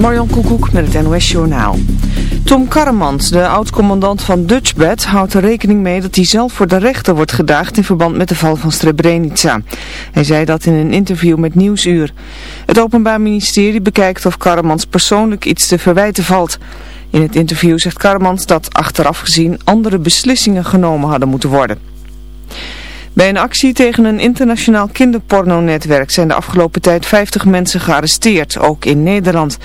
Marjan Koekoek met het NOS Journaal. Tom Karremans, de oud-commandant van Dutchbed, houdt er rekening mee dat hij zelf voor de rechter wordt gedaagd in verband met de val van Srebrenica. Hij zei dat in een interview met Nieuwsuur. Het Openbaar Ministerie bekijkt of Karremans persoonlijk iets te verwijten valt. In het interview zegt Karremans dat achteraf gezien andere beslissingen genomen hadden moeten worden. Bij een actie tegen een internationaal kinderpornonetwerk zijn de afgelopen tijd 50 mensen gearresteerd, ook in Nederland.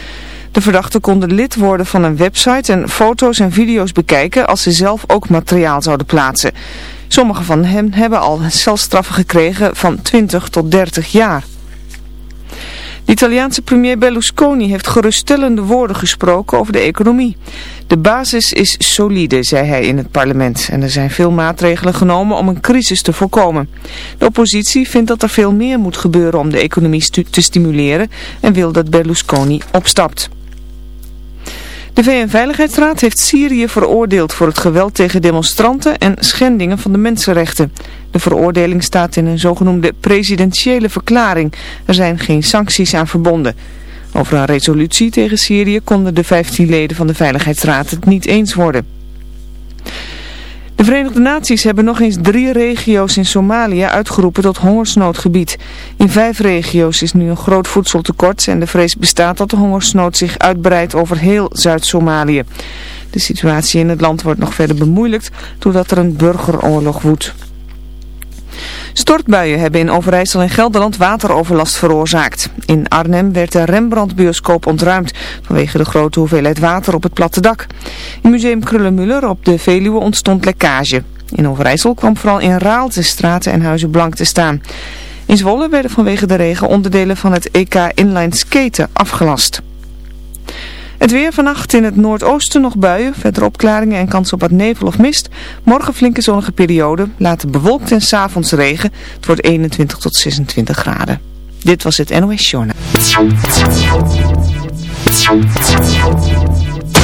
De verdachten konden lid worden van een website en foto's en video's bekijken als ze zelf ook materiaal zouden plaatsen. Sommige van hen hebben al celstraffen gekregen van 20 tot 30 jaar. De Italiaanse premier Berlusconi heeft geruststellende woorden gesproken over de economie. De basis is solide, zei hij in het parlement. En er zijn veel maatregelen genomen om een crisis te voorkomen. De oppositie vindt dat er veel meer moet gebeuren om de economie te stimuleren en wil dat Berlusconi opstapt. De VN-veiligheidsraad heeft Syrië veroordeeld voor het geweld tegen demonstranten en schendingen van de mensenrechten. De veroordeling staat in een zogenoemde presidentiële verklaring. Er zijn geen sancties aan verbonden. Over een resolutie tegen Syrië konden de 15 leden van de Veiligheidsraad het niet eens worden. De Verenigde Naties hebben nog eens drie regio's in Somalië uitgeroepen tot hongersnoodgebied. In vijf regio's is nu een groot voedseltekort en de vrees bestaat dat de hongersnood zich uitbreidt over heel Zuid-Somalië. De situatie in het land wordt nog verder bemoeilijkt doordat er een burgeroorlog woedt. Stortbuien hebben in Overijssel en Gelderland wateroverlast veroorzaakt. In Arnhem werd de Rembrandt-bioscoop ontruimd vanwege de grote hoeveelheid water op het platte dak. In museum Krullenmuller op de Veluwe ontstond lekkage. In Overijssel kwam vooral in Raalte straten en huizen blank te staan. In Zwolle werden vanwege de regen onderdelen van het EK Inline Skaten afgelast. Het weer vannacht in het noordoosten nog buien, verder opklaringen en kans op wat nevel of mist. Morgen flinke zonnige periode, later bewolkt en s'avonds regen. Het wordt 21 tot 26 graden. Dit was het NOS Journaal.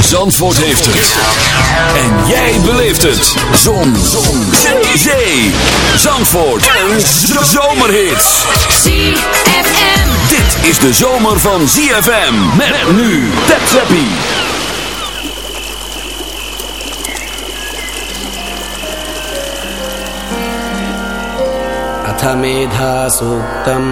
Zandvoort heeft het. En jij beleeft het. Zon. Zon. Zee. Zandvoort. En zomerhits. ZFM. Dit is de zomer van ZFM. Met nu. Tap Zappie. अथ मेधासूक्तम्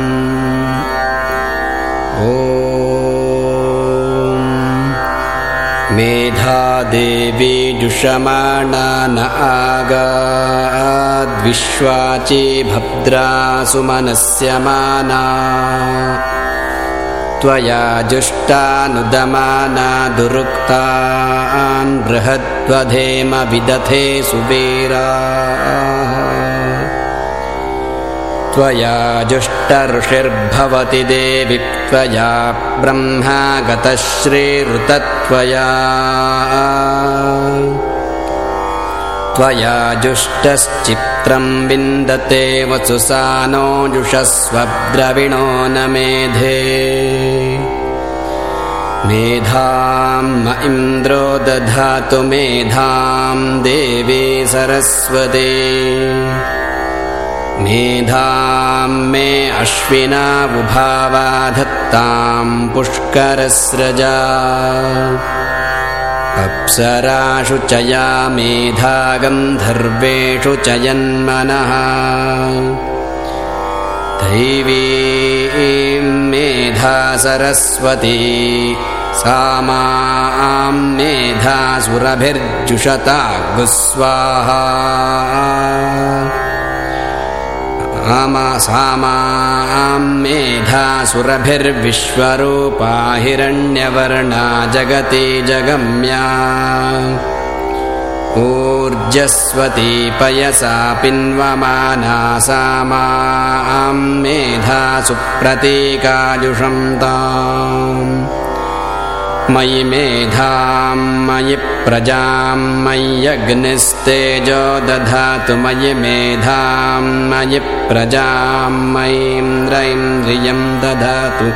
ॐ मेधादेवी जुषमाणा न आगाद्विश्वाची भद्रा सुमनस्यमाना त्वया जुष्टानुदमाना दुरुक्तान् बृहद्वधेम विदथे सुबीरा त्वया जुष्टऋषिर्भवति देवि त्वया ब्रह्मा गतश्रीऋतत्वया। त्वया जुष्टश्चित्रं विन्दते वसुसानो जुषस्वद्रविणो न मेधे। मेधां म इन्द्रो दधातु मेधां देवी सरस्वती मेधां मे अश्विनाबुभावा धत्तां पुष्करस्रजा। अप्सराशु च या मेधा गन्धर्वेषु च यन्मनः। दैवीं मेधा सरस्वती सा मां मेधासुरभिर्जुषता गुस्वाहा सामां मेधासुरभिर्विश्वरूपा हिरण्यवर्णा जगति जगम्या। ऊर्जस्वती पयसा पिन्वमाना सा मां मेधासु प्रतीकाजुषं ताम् मयि मेधां मयि प्रजां मय्यग्निस्तेजो दधातु मयि मेधां मयि प्रजां मयीन्द्रैन्द्रियं दधातु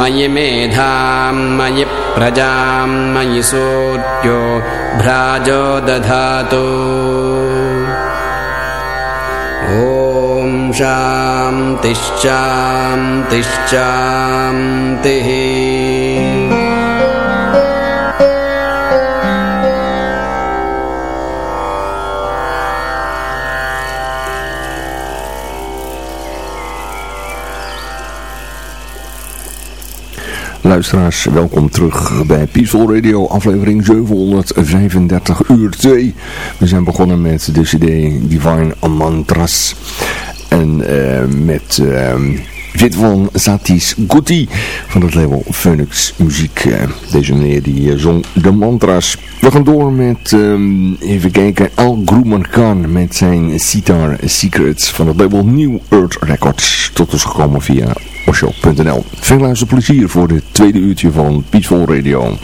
मयि मेधां मयि प्रजां मयि सूर्यो भ्राजो दधातु। ॐ शान्तिश्चान्तिश्चान्तिः luisteraars, welkom terug bij Peaceful Radio, aflevering 735 uur 2. We zijn begonnen met de cd Divine Mantras en uh, met... Uh, van Satis Guti van het label Phoenix Muziek. Eh, deze meneer die eh, zong de mantra's. We gaan door met, um, even kijken, Al Grooman Khan met zijn Sitar Secrets van het label New Earth Records. Tot ons gekomen via osho.nl. Veel luisterplezier voor dit tweede uurtje van Peaceful Radio.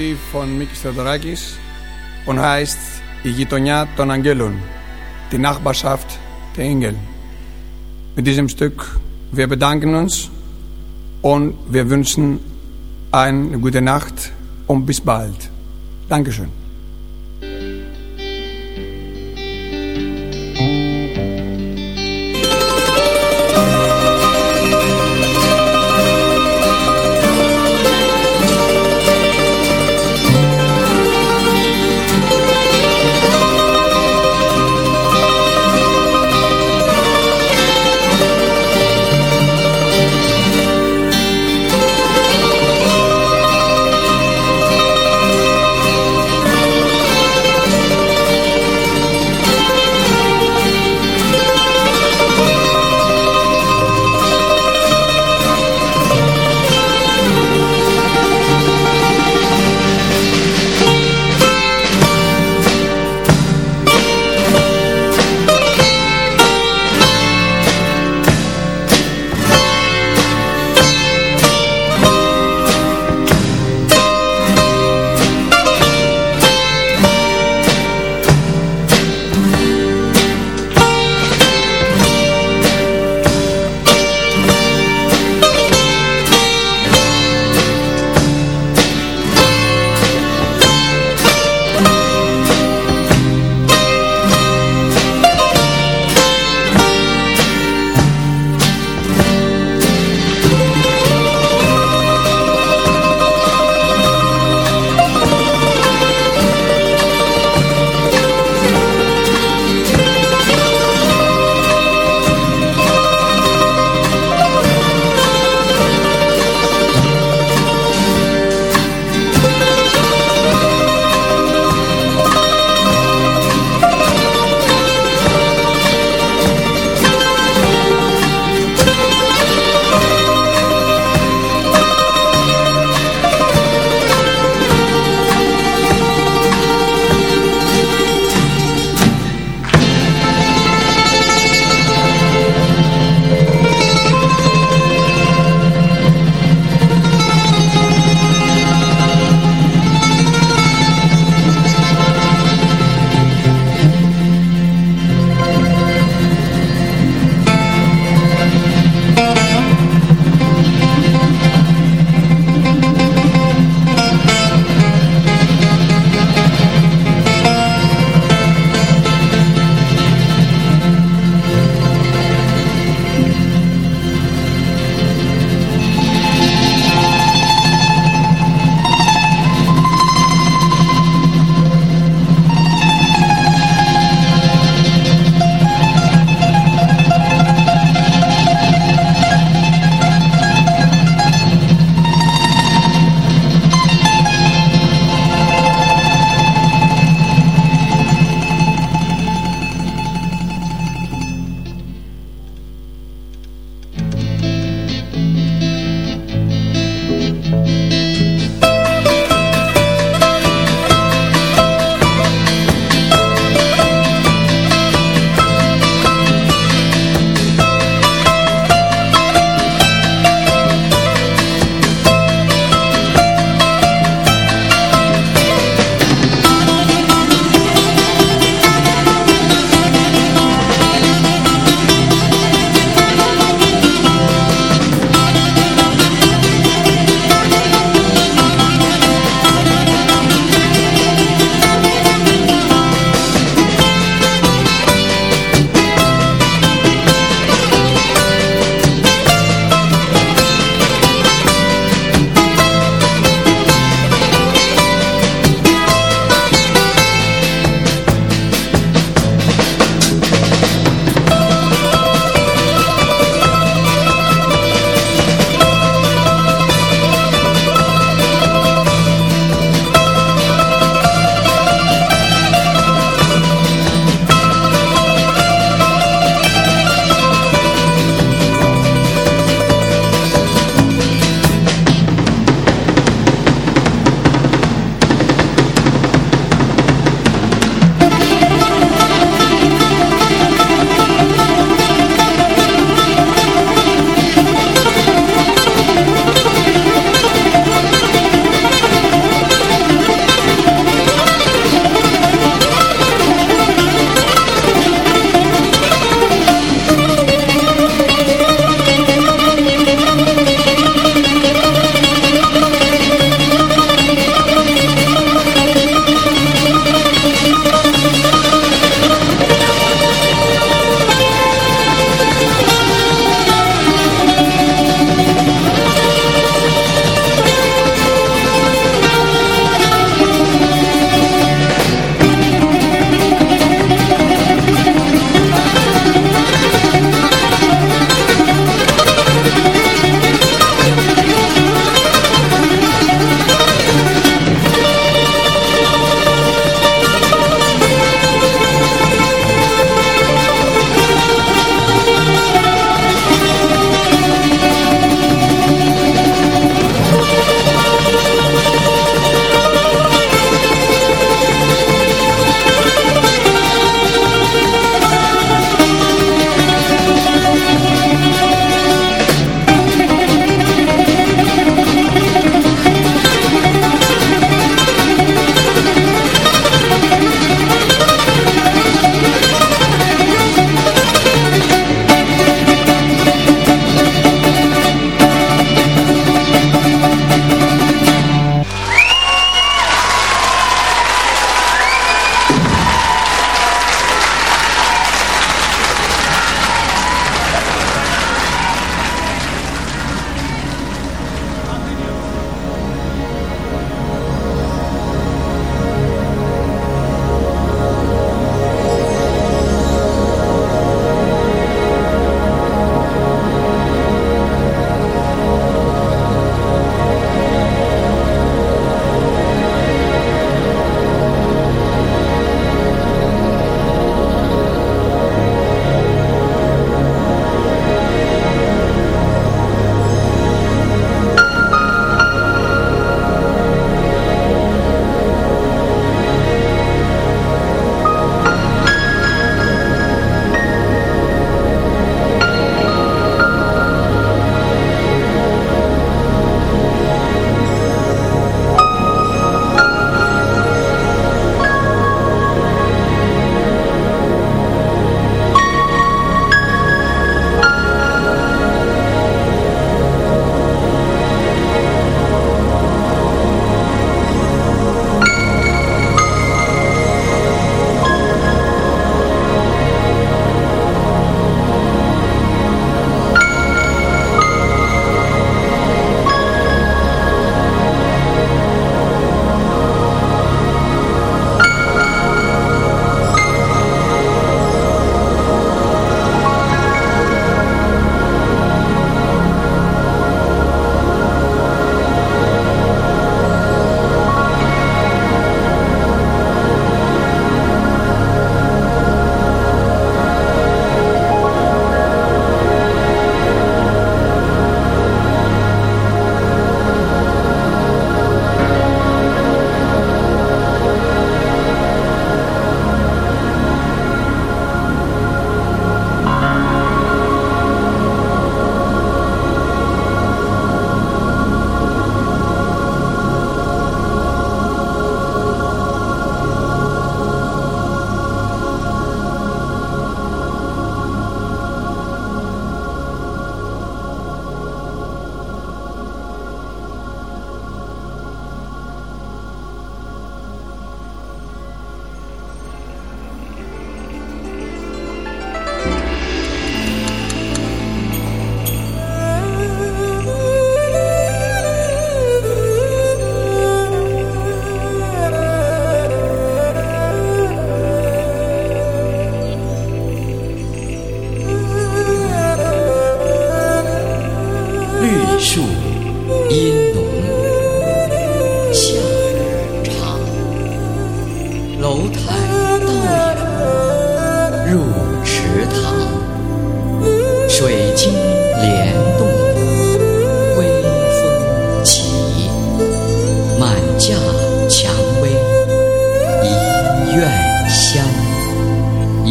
Instrumentalmelodie von Mikis Theodorakis und heißt Η γειτονιά των Αγγέλων, die Nachbarschaft der Engel. Mit diesem Stück, wir bedanken uns und wir wünschen eine gute Nacht und bis bald. Dankeschön.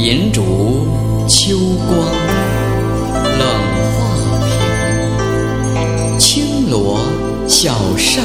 银烛秋光冷画屏轻罗小扇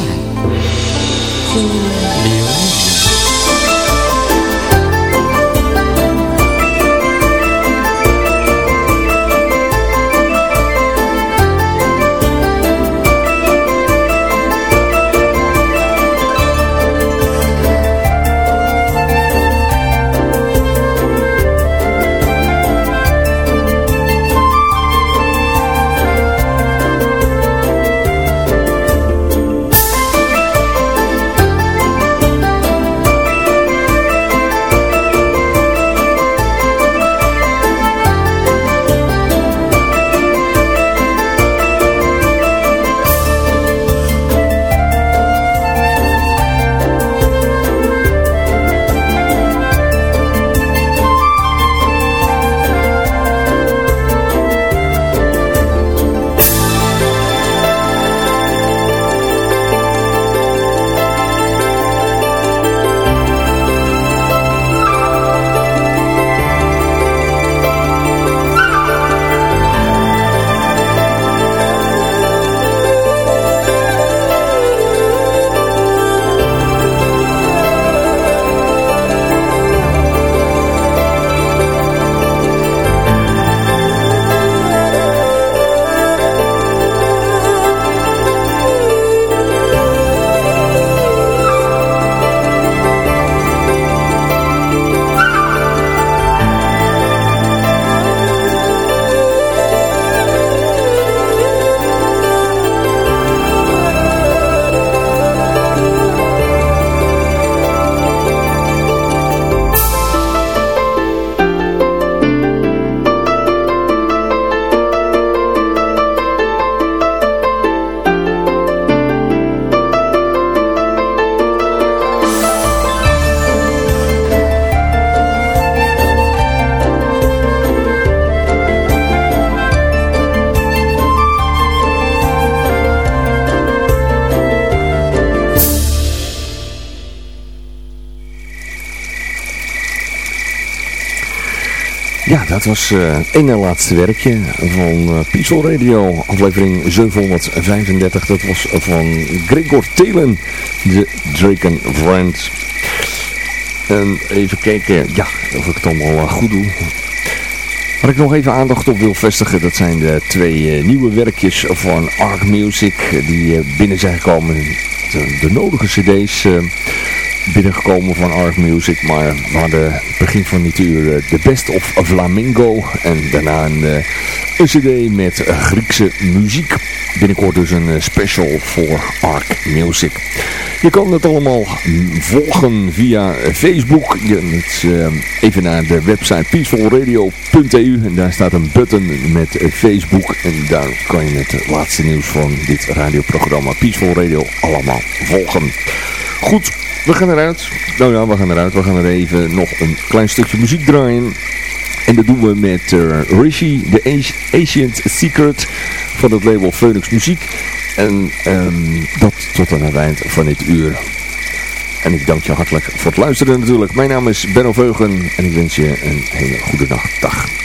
dat was uh, het ene laatste werkje van uh, Peaceful Radio, aflevering 735. Dat was van Gregor Telen, de Draken Friend. En even kijken, ja, of ik het allemaal uh, goed doe. Waar ik nog even aandacht op wil vestigen, dat zijn de twee nieuwe werkjes van Arc Music die binnen zijn gekomen. De, de nodige cd's binnengekomen van Arc Music. Maar we hadden begin van dit uur uh, The Best of Flamingo. En daarna een, uh, een cd met Griekse muziek. Binnenkort dus een special voor Arc Music. Je kan het allemaal volgen via Facebook. Je moet even naar de website peacefulradio.eu. En daar staat een button met Facebook. En daar kan je het laatste nieuws van dit radioprogramma Peaceful Radio allemaal volgen. Goed, we gaan eruit. Nou ja, we gaan eruit. We gaan er even nog een klein stukje muziek draaien. En dat doen we met uh, Rishi, The Ancient Secret van het label Phoenix Muziek. En um, dat tot aan het eind van dit uur. En ik dank je hartelijk voor het luisteren natuurlijk. Mijn naam is Benno Veugen en ik wens je een hele goede nacht. Dag.